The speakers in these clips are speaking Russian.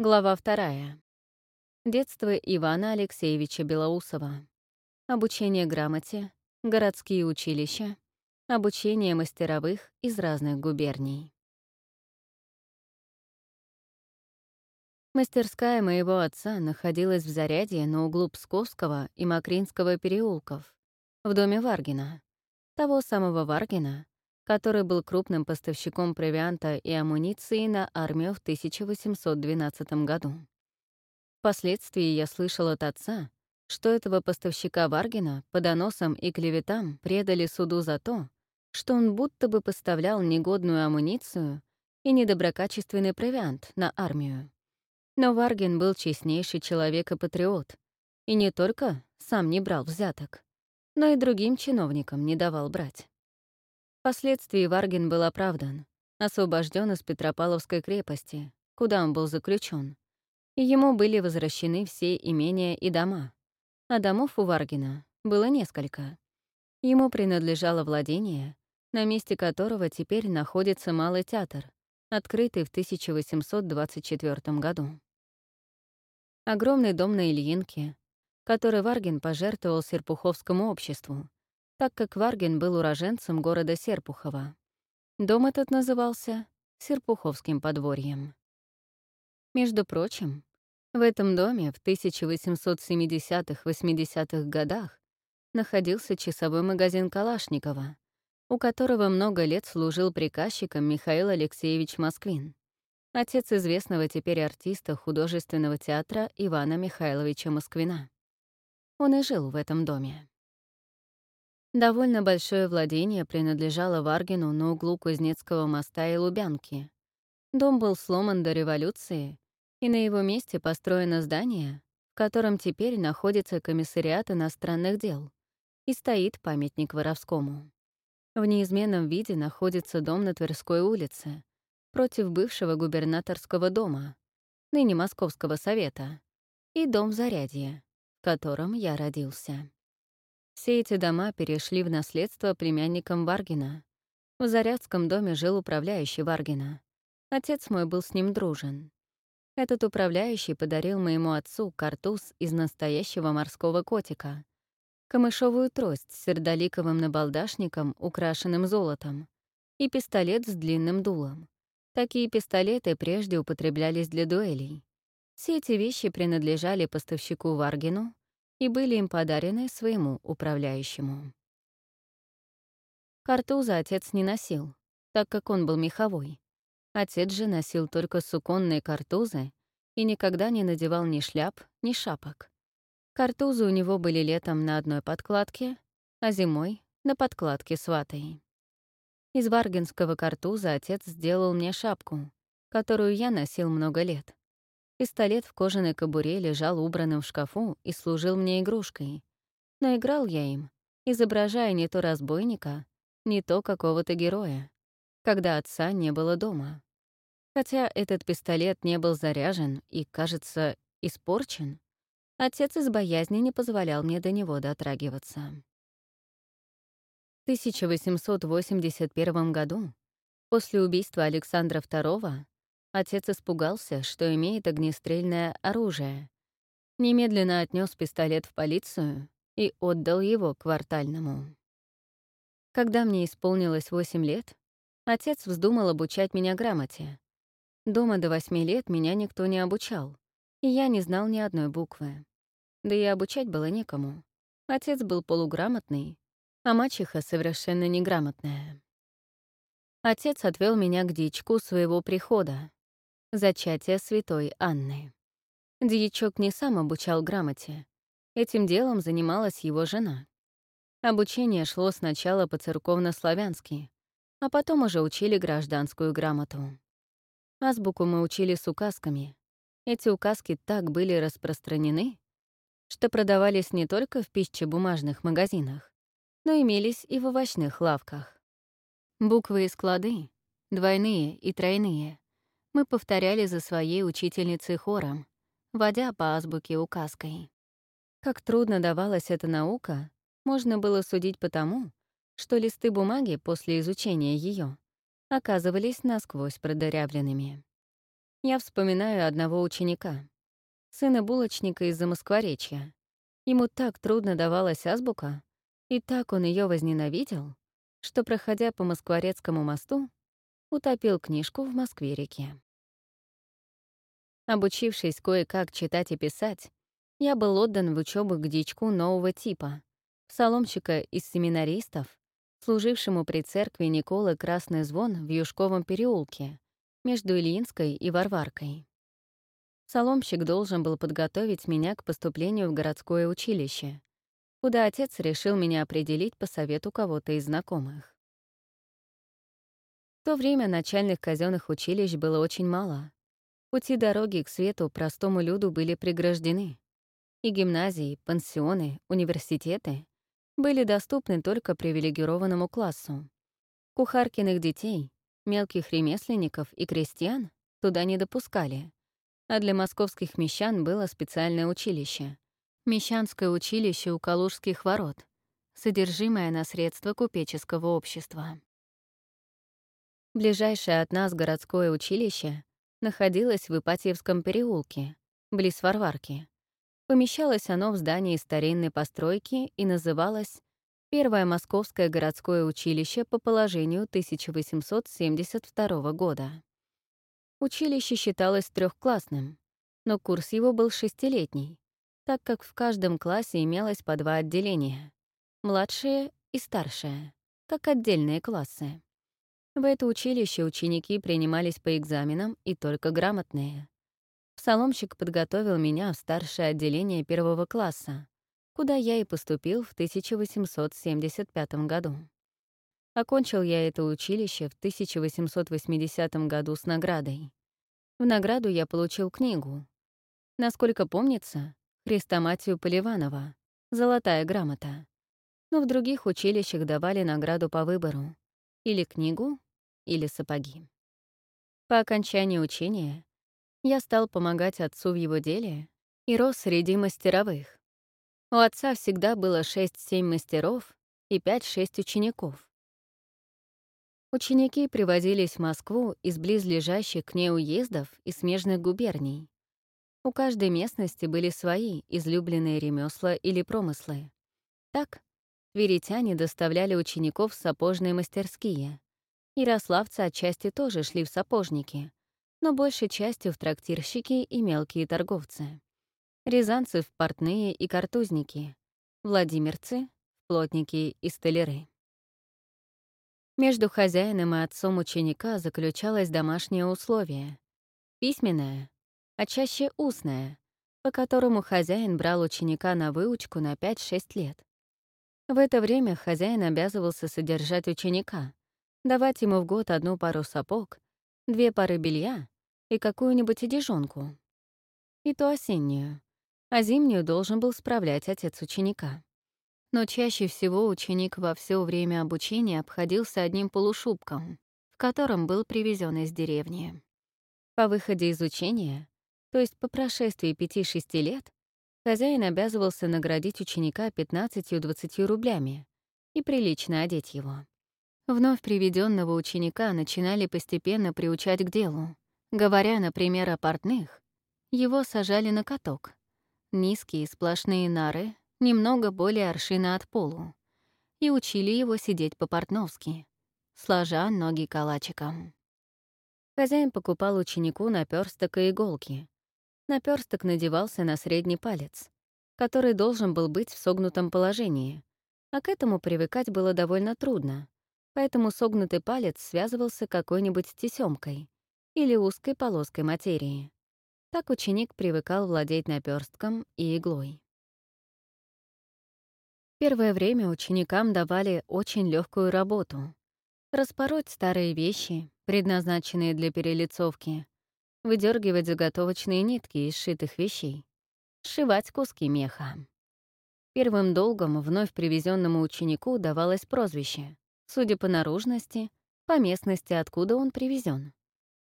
Глава вторая. Детство Ивана Алексеевича Белоусова. Обучение грамоте, городские училища, обучение мастеровых из разных губерний. Мастерская моего отца находилась в Зарядье на углу Псковского и Макринского переулков, в доме Варгина, того самого Варгина, который был крупным поставщиком провианта и амуниции на армию в 1812 году. Впоследствии я слышал от отца, что этого поставщика Варгина по доносам и клеветам предали суду за то, что он будто бы поставлял негодную амуницию и недоброкачественный провиант на армию. Но Варгин был честнейший человек и патриот, и не только сам не брал взяток, но и другим чиновникам не давал брать. Впоследствии Варгин был оправдан, освобожден из Петропавловской крепости, куда он был заключен, и ему были возвращены все имения и дома. А домов у Варгина было несколько. Ему принадлежало владение, на месте которого теперь находится Малый театр, открытый в 1824 году. Огромный дом на Ильинке, который Варгин пожертвовал Серпуховскому обществу, так как Варгин был уроженцем города Серпухова. Дом этот назывался Серпуховским подворьем. Между прочим, в этом доме в 1870-80-х годах находился часовой магазин Калашникова, у которого много лет служил приказчиком Михаил Алексеевич Москвин, отец известного теперь артиста художественного театра Ивана Михайловича Москвина. Он и жил в этом доме. Довольно большое владение принадлежало Варгину на углу Кузнецкого моста и Лубянки. Дом был сломан до революции, и на его месте построено здание, в котором теперь находится комиссариат иностранных дел, и стоит памятник Воровскому. В неизменном виде находится дом на Тверской улице, против бывшего губернаторского дома, ныне Московского совета, и дом Зарядье, в котором я родился. Все эти дома перешли в наследство племянникам Варгина. В Зарядском доме жил управляющий Варгина. Отец мой был с ним дружен. Этот управляющий подарил моему отцу картуз из настоящего морского котика, камышовую трость с сердоликовым набалдашником, украшенным золотом, и пистолет с длинным дулом. Такие пистолеты прежде употреблялись для дуэлей. Все эти вещи принадлежали поставщику Варгину, и были им подарены своему управляющему. Картуза отец не носил, так как он был меховой. Отец же носил только суконные картузы и никогда не надевал ни шляп, ни шапок. Картузы у него были летом на одной подкладке, а зимой — на подкладке с ватой. Из варгинского картуза отец сделал мне шапку, которую я носил много лет. Пистолет в кожаной кобуре лежал убранным в шкафу и служил мне игрушкой. Но играл я им, изображая не то разбойника, не то какого-то героя, когда отца не было дома. Хотя этот пистолет не был заряжен и, кажется, испорчен, отец из боязни не позволял мне до него дотрагиваться. В 1881 году, после убийства Александра II, Отец испугался, что имеет огнестрельное оружие. Немедленно отнес пистолет в полицию и отдал его квартальному. Когда мне исполнилось 8 лет, отец вздумал обучать меня грамоте. Дома до 8 лет меня никто не обучал, и я не знал ни одной буквы. Да и обучать было некому. Отец был полуграмотный, а мачеха совершенно неграмотная. Отец отвел меня к дичку своего прихода, Зачатие святой Анны. Дьячок не сам обучал грамоте. Этим делом занималась его жена. Обучение шло сначала по-церковно-славянски, а потом уже учили гражданскую грамоту. Азбуку мы учили с указками. Эти указки так были распространены, что продавались не только в пищебумажных магазинах, но имелись и в овощных лавках. Буквы и склады, двойные и тройные, мы повторяли за своей учительницей хором, водя по азбуке указкой. Как трудно давалась эта наука, можно было судить потому, что листы бумаги после изучения ее оказывались насквозь продырявленными. я вспоминаю одного ученика, сына булочника из-за. Ему так трудно давалась азбука, и так он ее возненавидел, что, проходя по Москворецкому мосту, утопил книжку в Москве-реке. Обучившись кое-как читать и писать, я был отдан в учебу к дичку нового типа, псаломщика из семинаристов, служившему при церкви Николы Красный Звон в Юшковом переулке, между Ильинской и Варваркой. Соломщик должен был подготовить меня к поступлению в городское училище, куда отец решил меня определить по совету кого-то из знакомых. То время начальных казенных училищ было очень мало. Пути дороги к свету простому люду были преграждены. И гимназии, пансионы, университеты были доступны только привилегированному классу. Кухаркиных детей, мелких ремесленников и крестьян туда не допускали, а для московских мещан было специальное училище — Мещанское училище у Калужских ворот, содержимое на средства купеческого общества. Ближайшее от нас городское училище находилось в Ипатьевском переулке, близ Варварки. Помещалось оно в здании старинной постройки и называлось Первое Московское городское училище по положению 1872 года. Училище считалось трехклассным, но курс его был шестилетний, так как в каждом классе имелось по два отделения — младшее и старшее, как отдельные классы. В это училище ученики принимались по экзаменам и только грамотные. Псаломщик подготовил меня в старшее отделение первого класса, куда я и поступил в 1875 году. Окончил я это училище в 1880 году с наградой. В награду я получил книгу. Насколько помнится, Хрестоматию Поливанова «Золотая грамота». Но в других училищах давали награду по выбору. Или книгу, или сапоги. По окончании учения я стал помогать отцу в его деле и рос среди мастеровых. У отца всегда было 6-7 мастеров и 5-6 учеников. Ученики привозились в Москву из близлежащих к ней уездов и смежных губерний. У каждой местности были свои излюбленные ремесла или промыслы. Так, тверитяне доставляли учеников в сапожные мастерские. Ярославцы отчасти тоже шли в сапожники, но большей частью в трактирщики и мелкие торговцы. Рязанцы — в портные и картузники, владимирцы — плотники и столяры. Между хозяином и отцом ученика заключалось домашнее условие — письменное, а чаще устное, по которому хозяин брал ученика на выучку на 5-6 лет. В это время хозяин обязывался содержать ученика, давать ему в год одну пару сапог, две пары белья и какую-нибудь одежонку. И то осеннюю, а зимнюю должен был справлять отец ученика. Но чаще всего ученик во все время обучения обходился одним полушубком, в котором был привезен из деревни. По выходе из учения, то есть по прошествии 5-6 лет, хозяин обязывался наградить ученика 15-20 рублями и прилично одеть его. Вновь приведенного ученика начинали постепенно приучать к делу. Говоря, например, о портных, его сажали на каток. Низкие сплошные нары, немного более аршина от полу. И учили его сидеть по-портновски, сложа ноги калачиком. Хозяин покупал ученику наперсток и иголки. Наперсток надевался на средний палец, который должен был быть в согнутом положении, а к этому привыкать было довольно трудно, поэтому согнутый палец связывался какой-нибудь тесемкой или узкой полоской материи. Так ученик привыкал владеть наперстком и иглой. Первое время ученикам давали очень легкую работу. Распороть старые вещи, предназначенные для перелицовки, выдергивать заготовочные нитки из сшитых вещей, сшивать куски меха. Первым долгом вновь привезенному ученику давалось прозвище судя по наружности, по местности, откуда он привезен.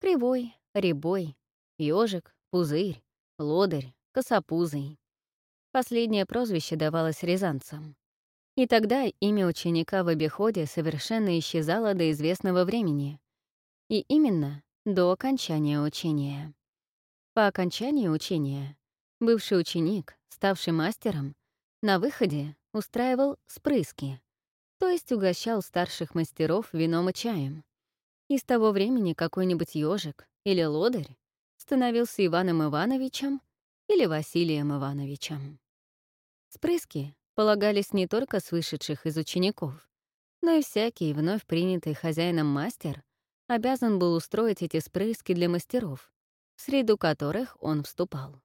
Кривой, рябой, ежик, пузырь, лодырь, косопузый. Последнее прозвище давалось рязанцам. И тогда имя ученика в обиходе совершенно исчезало до известного времени. И именно до окончания учения. По окончании учения бывший ученик, ставший мастером, на выходе устраивал спрыски, то есть угощал старших мастеров вином и чаем. И с того времени какой-нибудь ежик или лодырь становился Иваном Ивановичем или Василием Ивановичем. Спрыски полагались не только с вышедших из учеников, но и всякий вновь принятый хозяином мастер обязан был устроить эти спрыски для мастеров, в среду которых он вступал.